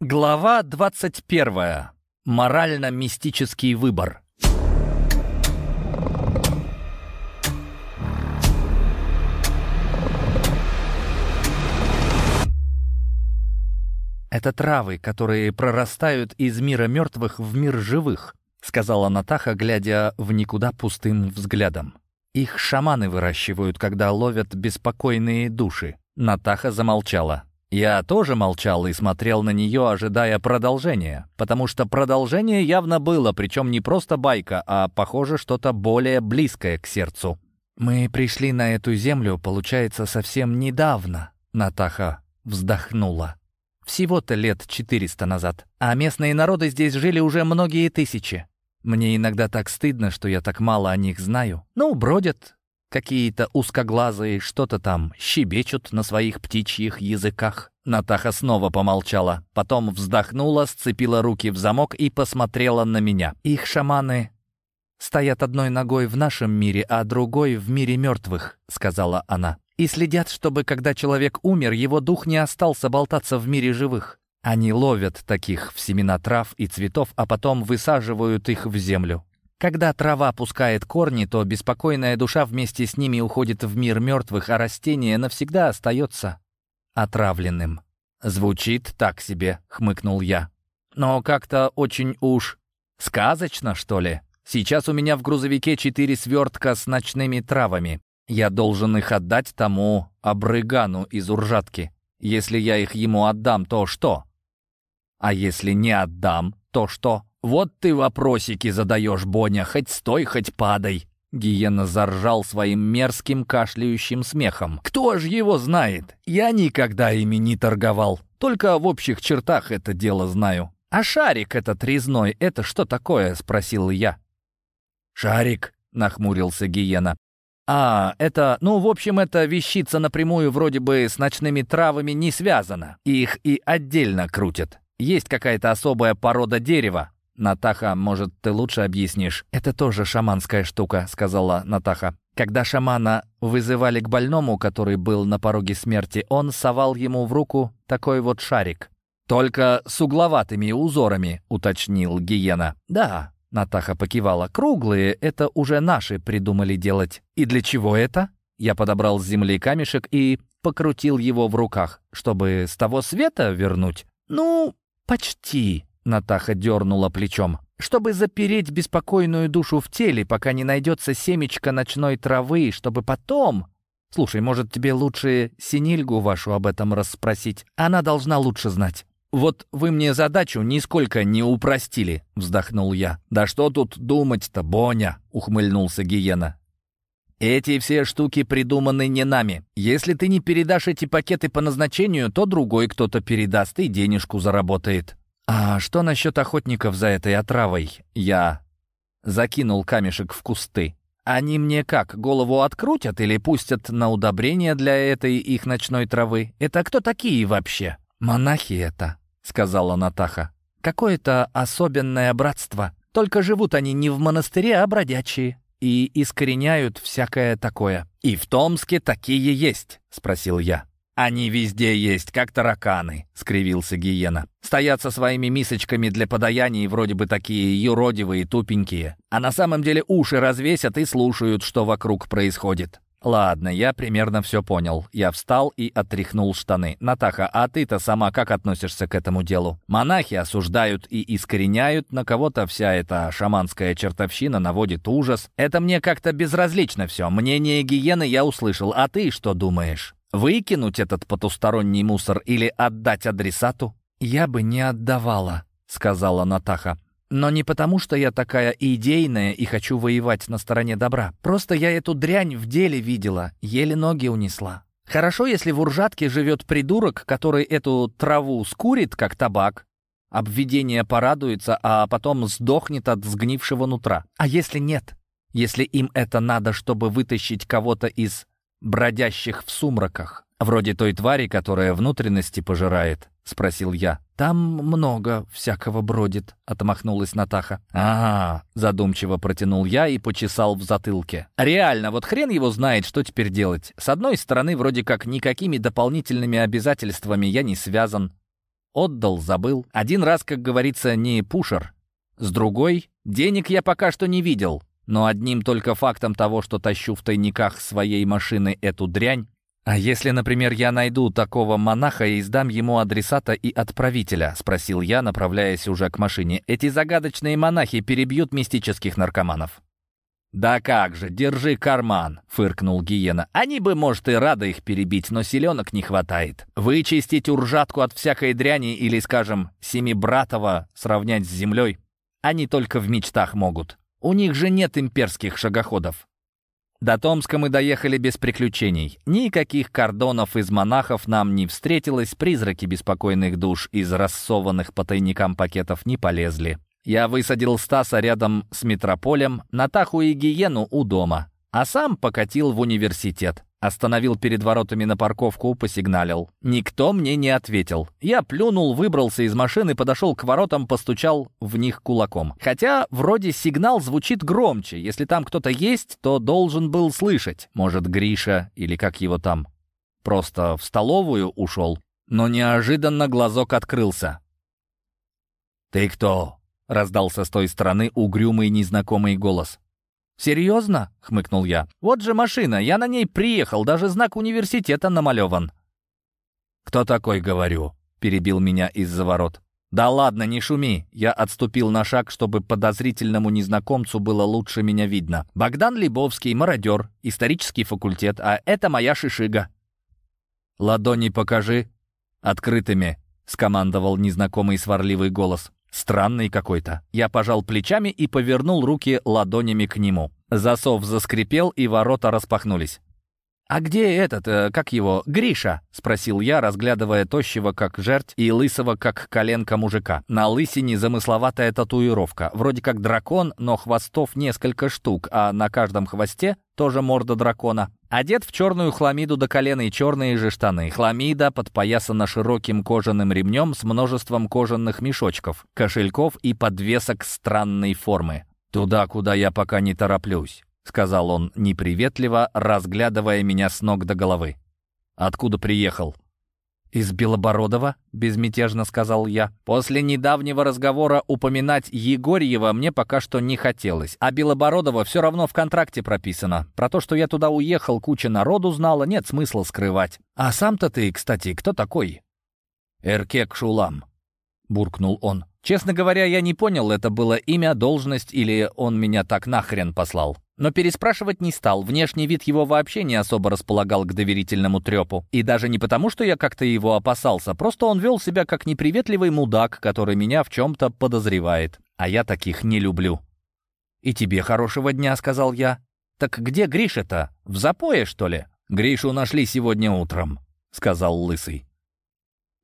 Глава 21. Морально-мистический выбор. «Это травы, которые прорастают из мира мертвых в мир живых», сказала Натаха, глядя в никуда пустым взглядом. «Их шаманы выращивают, когда ловят беспокойные души». Натаха замолчала. Я тоже молчал и смотрел на нее, ожидая продолжения, потому что продолжение явно было, причем не просто байка, а, похоже, что-то более близкое к сердцу. «Мы пришли на эту землю, получается, совсем недавно», — Натаха вздохнула. «Всего-то лет четыреста назад, а местные народы здесь жили уже многие тысячи. Мне иногда так стыдно, что я так мало о них знаю. Ну, бродят, Какие-то узкоглазые что-то там щебечут на своих птичьих языках. Натаха снова помолчала, потом вздохнула, сцепила руки в замок и посмотрела на меня. Их шаманы стоят одной ногой в нашем мире, а другой в мире мертвых, сказала она. И следят, чтобы, когда человек умер, его дух не остался болтаться в мире живых. Они ловят таких в семена трав и цветов, а потом высаживают их в землю. Когда трава пускает корни, то беспокойная душа вместе с ними уходит в мир мертвых, а растение навсегда остается отравленным. «Звучит так себе», — хмыкнул я. «Но как-то очень уж сказочно, что ли? Сейчас у меня в грузовике четыре свертка с ночными травами. Я должен их отдать тому обрыгану из Уржатки. Если я их ему отдам, то что? А если не отдам, то что?» «Вот ты вопросики задаешь, Боня, хоть стой, хоть падай!» Гиена заржал своим мерзким кашляющим смехом. «Кто ж его знает? Я никогда ими не торговал. Только в общих чертах это дело знаю. А шарик этот резной, это что такое?» — спросил я. «Шарик», — нахмурился Гиена. «А, это, ну, в общем, эта вещица напрямую вроде бы с ночными травами не связана. Их и отдельно крутят. Есть какая-то особая порода дерева, «Натаха, может, ты лучше объяснишь?» «Это тоже шаманская штука», — сказала Натаха. Когда шамана вызывали к больному, который был на пороге смерти, он совал ему в руку такой вот шарик. «Только с угловатыми узорами», — уточнил Гиена. «Да», — Натаха покивала, — «круглые — это уже наши придумали делать». «И для чего это?» Я подобрал с земли камешек и покрутил его в руках, чтобы с того света вернуть. «Ну, почти», Натаха дернула плечом. «Чтобы запереть беспокойную душу в теле, пока не найдется семечко ночной травы, чтобы потом...» «Слушай, может, тебе лучше Синильгу вашу об этом расспросить? Она должна лучше знать». «Вот вы мне задачу нисколько не упростили», — вздохнул я. «Да что тут думать-то, Боня?» — ухмыльнулся Гиена. «Эти все штуки придуманы не нами. Если ты не передашь эти пакеты по назначению, то другой кто-то передаст и денежку заработает. «А что насчет охотников за этой отравой?» Я закинул камешек в кусты. «Они мне как, голову открутят или пустят на удобрение для этой их ночной травы? Это кто такие вообще?» «Монахи это», — сказала Натаха. «Какое-то особенное братство. Только живут они не в монастыре, а бродячие. И искореняют всякое такое». «И в Томске такие есть?» — спросил я. «Они везде есть, как тараканы», — скривился Гиена. «Стоят со своими мисочками для подаяний, вроде бы такие юродивые, тупенькие. А на самом деле уши развесят и слушают, что вокруг происходит». «Ладно, я примерно все понял. Я встал и отряхнул штаны. Натаха, а ты-то сама как относишься к этому делу? Монахи осуждают и искореняют, на кого-то вся эта шаманская чертовщина наводит ужас. Это мне как-то безразлично все. Мнение гиены я услышал, а ты что думаешь?» Выкинуть этот потусторонний мусор или отдать адресату? «Я бы не отдавала», — сказала Натаха. «Но не потому, что я такая идейная и хочу воевать на стороне добра. Просто я эту дрянь в деле видела, еле ноги унесла. Хорошо, если в Уржатке живет придурок, который эту траву скурит, как табак, обведение порадуется, а потом сдохнет от сгнившего нутра. А если нет? Если им это надо, чтобы вытащить кого-то из бродящих в сумраках, вроде той твари, которая внутренности пожирает?» — спросил я. «Там много всякого бродит», — отмахнулась Натаха. «Ага», — задумчиво протянул я и почесал в затылке. «Реально, вот хрен его знает, что теперь делать. С одной стороны, вроде как никакими дополнительными обязательствами я не связан. отдал, забыл. Один раз, как говорится, не пушер. С другой, денег я пока что не видел. Но одним только фактом того, что тащу в тайниках своей машины эту дрянь, «А если, например, я найду такого монаха и сдам ему адресата и отправителя?» — спросил я, направляясь уже к машине. «Эти загадочные монахи перебьют мистических наркоманов». «Да как же, держи карман!» — фыркнул Гиена. «Они бы, может, и рады их перебить, но селенок не хватает. Вычистить уржатку от всякой дряни или, скажем, Семибратова сравнять с землей они только в мечтах могут. У них же нет имперских шагоходов. До Томска мы доехали без приключений. Никаких кордонов из монахов нам не встретилось, призраки беспокойных душ из рассованных по тайникам пакетов не полезли. Я высадил Стаса рядом с метрополем, Натаху и Гиену у дома, а сам покатил в университет. Остановил перед воротами на парковку, посигналил. Никто мне не ответил. Я плюнул, выбрался из машины, подошел к воротам, постучал в них кулаком. Хотя вроде сигнал звучит громче. Если там кто-то есть, то должен был слышать. Может, Гриша или как его там. Просто в столовую ушел. Но неожиданно глазок открылся. «Ты кто?» — раздался с той стороны угрюмый незнакомый голос. «Серьезно?» — хмыкнул я. «Вот же машина, я на ней приехал, даже знак университета намалеван». «Кто такой, говорю?» — перебил меня из-за ворот. «Да ладно, не шуми!» Я отступил на шаг, чтобы подозрительному незнакомцу было лучше меня видно. «Богдан Лебовский, мародер, исторический факультет, а это моя шишига». «Ладони покажи». «Открытыми», — скомандовал незнакомый сварливый голос. Странный какой-то. Я пожал плечами и повернул руки ладонями к нему. Засов заскрипел, и ворота распахнулись. «А где этот, э, как его, Гриша?» — спросил я, разглядывая тощего как жерть и лысого как коленка мужика. На лысине замысловатая татуировка. Вроде как дракон, но хвостов несколько штук, а на каждом хвосте тоже морда дракона. Одет в черную хламиду до колена и черные же штаны. Хламида подпоясана широким кожаным ремнем с множеством кожаных мешочков, кошельков и подвесок странной формы. «Туда, куда я пока не тороплюсь», — сказал он неприветливо, разглядывая меня с ног до головы. «Откуда приехал?» «Из Белобородова?» — безмятежно сказал я. После недавнего разговора упоминать Егорьева мне пока что не хотелось, а Белобородова все равно в контракте прописано. Про то, что я туда уехал, куча народу знала, нет смысла скрывать. «А сам-то ты, кстати, кто такой?» «Эркек Шулам», — буркнул он. Честно говоря, я не понял, это было имя, должность или он меня так нахрен послал. Но переспрашивать не стал, внешний вид его вообще не особо располагал к доверительному трепу. И даже не потому, что я как-то его опасался, просто он вел себя как неприветливый мудак, который меня в чем-то подозревает. А я таких не люблю. «И тебе хорошего дня», — сказал я. «Так где Гриша-то? В запое, что ли?» «Гришу нашли сегодня утром», — сказал Лысый.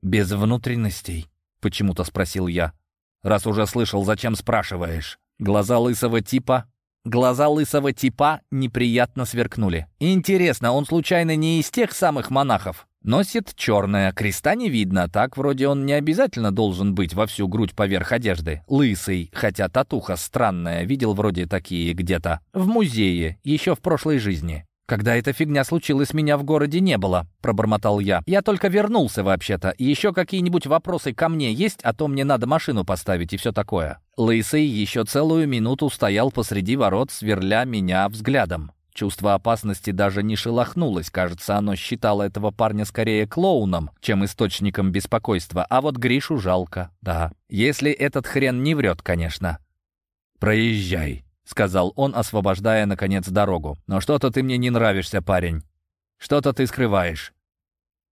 «Без внутренностей?» — почему-то спросил я. «Раз уже слышал, зачем спрашиваешь?» Глаза лысого типа Глаза лысого типа неприятно сверкнули. Интересно, он случайно не из тех самых монахов? Носит черное, креста не видно, так вроде он не обязательно должен быть во всю грудь поверх одежды. Лысый, хотя татуха странная, видел вроде такие где-то. В музее, еще в прошлой жизни. «Когда эта фигня случилась, меня в городе не было», — пробормотал я. «Я только вернулся вообще-то. Еще какие-нибудь вопросы ко мне есть, а то мне надо машину поставить и все такое». Лысый еще целую минуту стоял посреди ворот, сверля меня взглядом. Чувство опасности даже не шелохнулось. Кажется, оно считало этого парня скорее клоуном, чем источником беспокойства. А вот Гришу жалко, да. Если этот хрен не врет, конечно. «Проезжай», — сказал он, освобождая, наконец, дорогу. «Но что-то ты мне не нравишься, парень. Что-то ты скрываешь.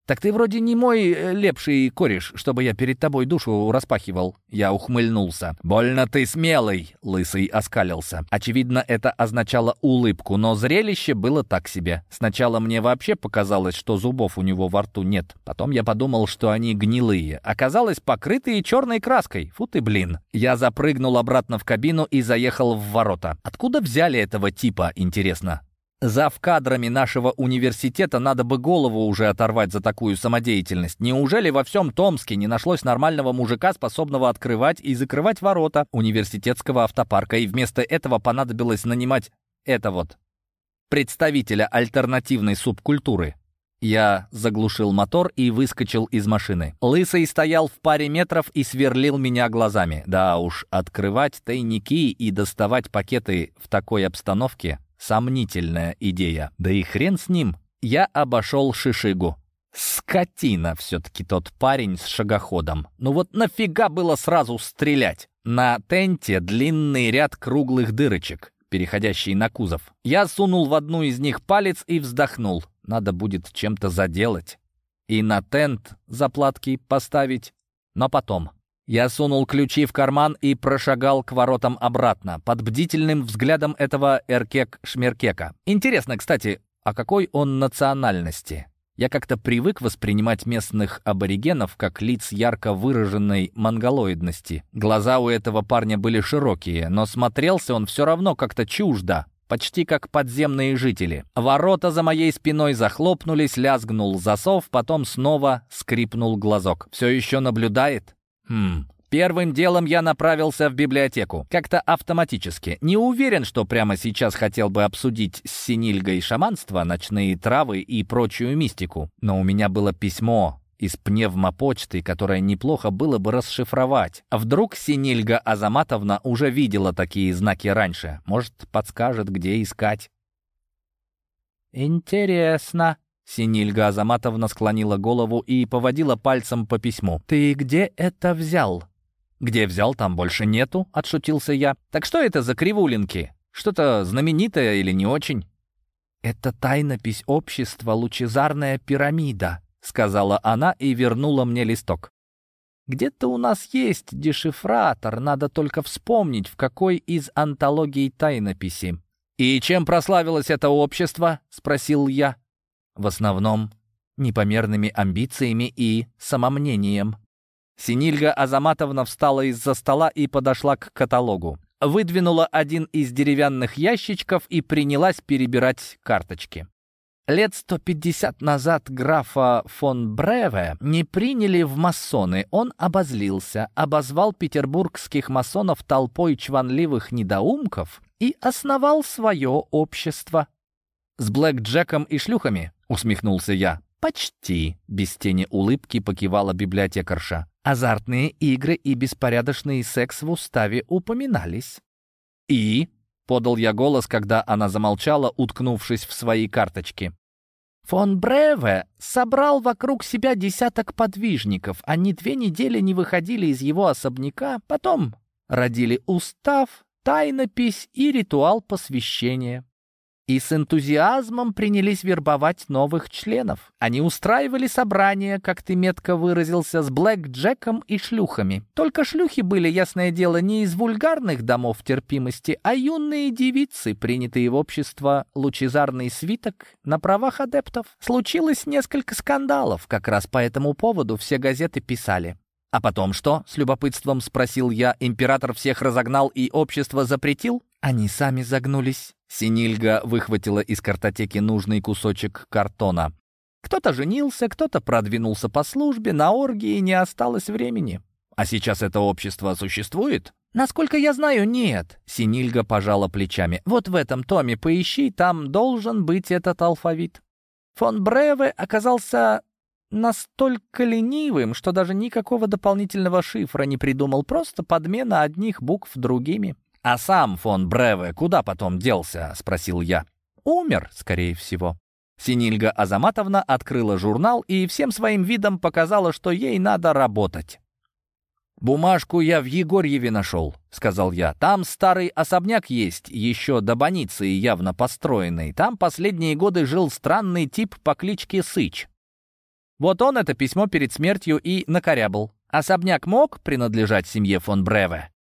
«Так ты вроде не мой э, лепший кореш, чтобы я перед тобой душу распахивал». Я ухмыльнулся. «Больно ты смелый!» — Лысый оскалился. Очевидно, это означало улыбку, но зрелище было так себе. Сначала мне вообще показалось, что зубов у него во рту нет. Потом я подумал, что они гнилые. Оказалось, покрытые черной краской. Фу ты, блин. Я запрыгнул обратно в кабину и заехал в ворота. Откуда взяли этого типа, интересно? Зав кадрами нашего университета надо бы голову уже оторвать за такую самодеятельность. Неужели во всем Томске не нашлось нормального мужика, способного открывать и закрывать ворота университетского автопарка, и вместо этого понадобилось нанимать это вот, представителя альтернативной субкультуры? Я заглушил мотор и выскочил из машины. Лысый стоял в паре метров и сверлил меня глазами. Да уж, открывать тайники и доставать пакеты в такой обстановке — сомнительная идея. Да и хрен с ним. Я обошел Шишигу. Скотина все-таки тот парень с шагоходом. Ну вот нафига было сразу стрелять? На тенте длинный ряд круглых дырочек, переходящий на кузов. Я сунул в одну из них палец и вздохнул. Надо будет чем-то заделать. И на тент заплатки поставить. Но потом. Я сунул ключи в карман и прошагал к воротам обратно, под бдительным взглядом этого Эркек-Шмеркека. Интересно, кстати, а какой он национальности? Я как-то привык воспринимать местных аборигенов как лиц ярко выраженной монголоидности. Глаза у этого парня были широкие, но смотрелся он все равно как-то чуждо, почти как подземные жители. Ворота за моей спиной захлопнулись, лязгнул засов, потом снова скрипнул глазок. «Все еще наблюдает?» «Хм, Первым делом я направился в библиотеку. Как-то автоматически. Не уверен, что прямо сейчас хотел бы обсудить с Синильгой шаманство, ночные травы и прочую мистику. Но у меня было письмо из пневмопочты, которое неплохо было бы расшифровать. Вдруг Синильга Азаматовна уже видела такие знаки раньше? Может, подскажет, где искать? «Интересно», Синильга Азаматовна склонила голову и поводила пальцем по письму. «Ты где это взял?» «Где взял, там больше нету», — отшутился я. «Так что это за кривулинки? Что-то знаменитое или не очень?» «Это тайнопись общества «Лучезарная пирамида», — сказала она и вернула мне листок. «Где-то у нас есть дешифратор, надо только вспомнить, в какой из антологий тайнописи». «И чем прославилось это общество?» — спросил я. «В основном непомерными амбициями и самомнением», Синильга Азаматовна встала из-за стола и подошла к каталогу. Выдвинула один из деревянных ящичков и принялась перебирать карточки. Лет 150 назад графа фон Бреве не приняли в масоны. Он обозлился, обозвал петербургских масонов толпой чванливых недоумков и основал свое общество. «С Блэк Джеком и шлюхами?» — усмехнулся я. «Почти», — без тени улыбки покивала библиотекарша. Азартные игры и беспорядочный секс в уставе упоминались. «И?» — подал я голос, когда она замолчала, уткнувшись в свои карточки. Фон Бреве собрал вокруг себя десяток подвижников. Они две недели не выходили из его особняка, потом родили устав, тайнопись и ритуал посвящения и с энтузиазмом принялись вербовать новых членов. Они устраивали собрания, как ты метко выразился, с Блэк Джеком и шлюхами. Только шлюхи были, ясное дело, не из вульгарных домов терпимости, а юные девицы, принятые в общество лучезарный свиток на правах адептов. Случилось несколько скандалов, как раз по этому поводу все газеты писали. «А потом что?» — с любопытством спросил я. «Император всех разогнал и общество запретил?» Они сами загнулись. Синильга выхватила из картотеки нужный кусочек картона. Кто-то женился, кто-то продвинулся по службе, на оргии не осталось времени. А сейчас это общество существует? Насколько я знаю, нет. Синильга пожала плечами. Вот в этом томе поищи, там должен быть этот алфавит. Фон Бреве оказался настолько ленивым, что даже никакого дополнительного шифра не придумал, просто подмена одних букв другими. «А сам фон Бреве куда потом делся?» — спросил я. «Умер, скорее всего». Синильга Азаматовна открыла журнал и всем своим видом показала, что ей надо работать. «Бумажку я в Егорьеве нашел», — сказал я. «Там старый особняк есть, еще до больницы явно построенный. Там последние годы жил странный тип по кличке Сыч. Вот он это письмо перед смертью и накорябал. Особняк мог принадлежать семье фон Бреве?»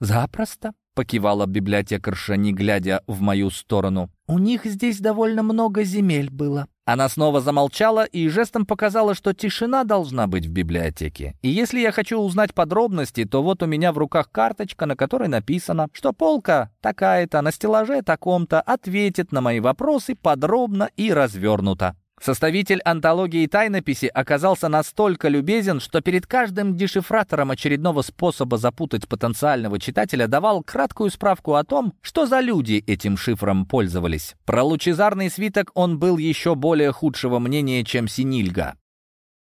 «Запросто», — покивала библиотекарша, не глядя в мою сторону. «У них здесь довольно много земель было». Она снова замолчала и жестом показала, что тишина должна быть в библиотеке. И если я хочу узнать подробности, то вот у меня в руках карточка, на которой написано, что полка такая-то на стеллаже таком-то ответит на мои вопросы подробно и развернуто. Составитель антологии тайнописи оказался настолько любезен, что перед каждым дешифратором очередного способа запутать потенциального читателя давал краткую справку о том, что за люди этим шифром пользовались. Про лучезарный свиток он был еще более худшего мнения, чем Синильга.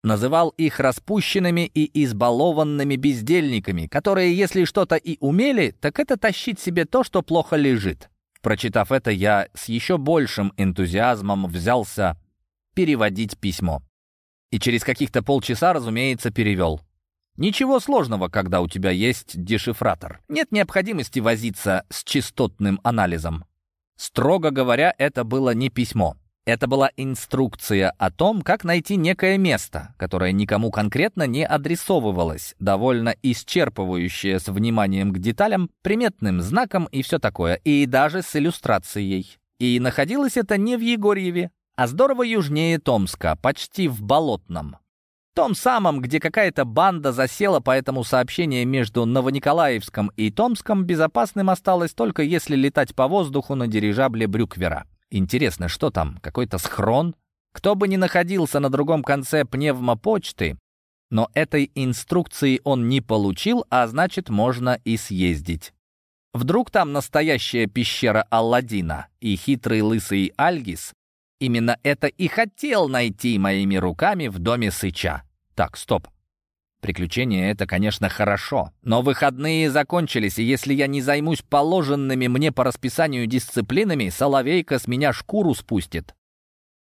Называл их распущенными и избалованными бездельниками, которые, если что-то и умели, так это тащить себе то, что плохо лежит. Прочитав это, я с еще большим энтузиазмом взялся переводить письмо. И через каких-то полчаса, разумеется, перевел. Ничего сложного, когда у тебя есть дешифратор. Нет необходимости возиться с частотным анализом. Строго говоря, это было не письмо. Это была инструкция о том, как найти некое место, которое никому конкретно не адресовывалось, довольно исчерпывающее с вниманием к деталям, приметным знаком и все такое, и даже с иллюстрацией. И находилось это не в Егорьеве, а здорово южнее Томска, почти в Болотном. Том самом, где какая-то банда засела, поэтому сообщение между Новониколаевском и Томском безопасным осталось только если летать по воздуху на дирижабле Брюквера. Интересно, что там, какой-то схрон? Кто бы ни находился на другом конце пневмопочты, но этой инструкции он не получил, а значит, можно и съездить. Вдруг там настоящая пещера Алладина, и хитрый лысый Альгис именно это и хотел найти моими руками в доме Сыча. Так, стоп. Приключения — это, конечно, хорошо, но выходные закончились, и если я не займусь положенными мне по расписанию дисциплинами, Соловейка с меня шкуру спустит.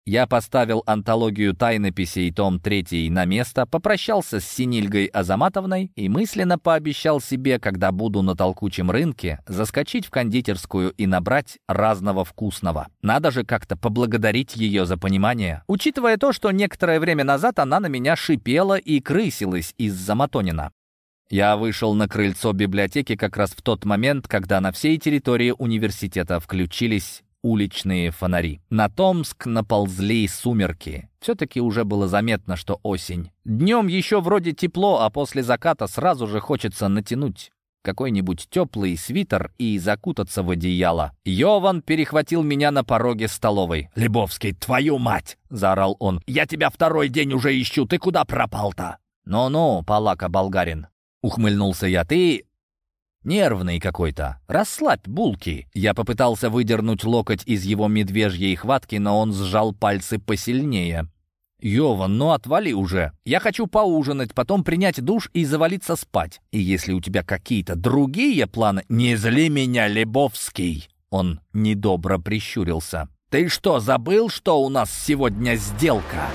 Я поставил антологию тайнописей том 3 на место, попрощался с Синильгой Азаматовной и мысленно пообещал себе, когда буду на толкучем рынке, заскочить в кондитерскую и набрать разного вкусного. Надо же как-то поблагодарить ее за понимание, учитывая то, что некоторое время назад она на меня шипела и крысилась из-за Матонина. Я вышел на крыльцо библиотеки как раз в тот момент, когда на всей территории университета включились уличные фонари. На Томск наползли сумерки. Все-таки уже было заметно, что осень. Днем еще вроде тепло, а после заката сразу же хочется натянуть какой-нибудь теплый свитер и закутаться в одеяло. Йован перехватил меня на пороге столовой. «Лебовский, твою мать!» — заорал он. «Я тебя второй день уже ищу, ты куда пропал-то?» «Ну-ну, палака болгарин», — ухмыльнулся я. «Ты Нервный какой-то. Расслабь булки. Я попытался выдернуть локоть из его медвежьей хватки, но он сжал пальцы посильнее. «Йован, ну отвали уже. Я хочу поужинать, потом принять душ и завалиться спать. И если у тебя какие-то другие планы, не зли меня, Лебовский!» Он недобро прищурился. «Ты что, забыл, что у нас сегодня сделка?»